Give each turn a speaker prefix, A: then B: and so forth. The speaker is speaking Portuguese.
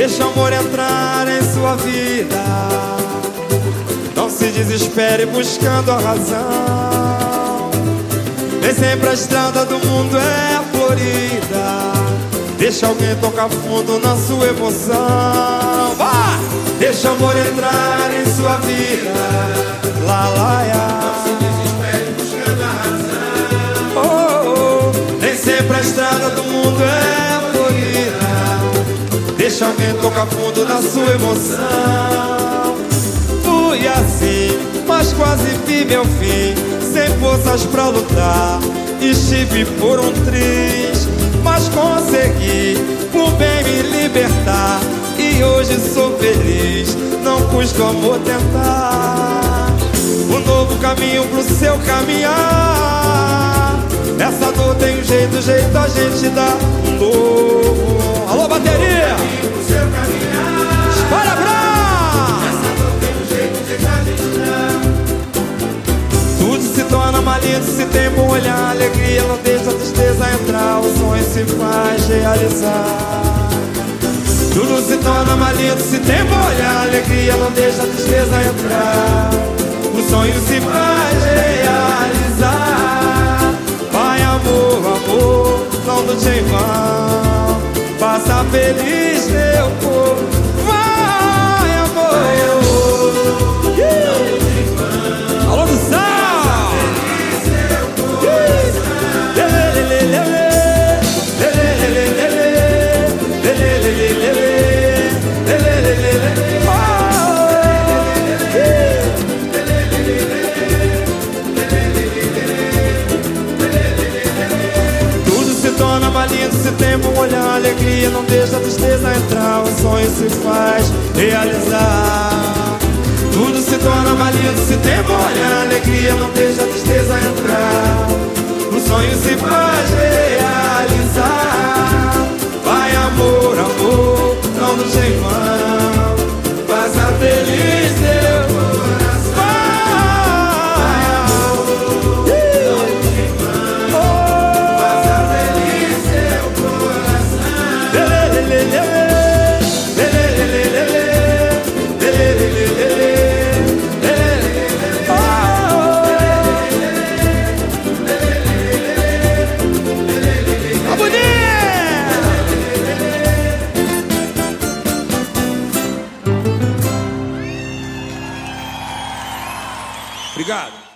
A: Deixa o amor entrar em sua vida. Não se desespere buscando a razão. Nem sempre a estrada do mundo é florida. Deixa alguém tocar fundo na sua emoção. Vá! Deixa o amor entrar em sua vida. Lá, lá, ya. Oh, oh. Nem sempre a estrada do mundo é florida. Deixa alguém tocar fundo na sua emoção. Fui assim, mas quase vi meu fim. Sem forças pra lutar. Estive por um triz, mas consegui por bem me libertar. E hoje sou feliz, não custa amor tentar. Um novo caminho pro seu caminhar. Essa dor tem um jeito, jeito a gente dá um novo. Se tem bom olhar. Alegria não deixa a tristeza entrar. O sonho se faz realizar. Tudo se torna maligno se tem bom olhar. Alegria não deixa a tristeza entrar. O sonho se faz realizar. Vai, amor, amor, não lute em vão. Faça feliz meu povo. Lindo se tem bom olhar Alegria não deixa a tristeza entrar. O sonho se faz realizar. Tudo se torna mais lindo se tem bom olhar Alegria não deixa a tristeza entrar. O sonho se faz realizar Obrigado.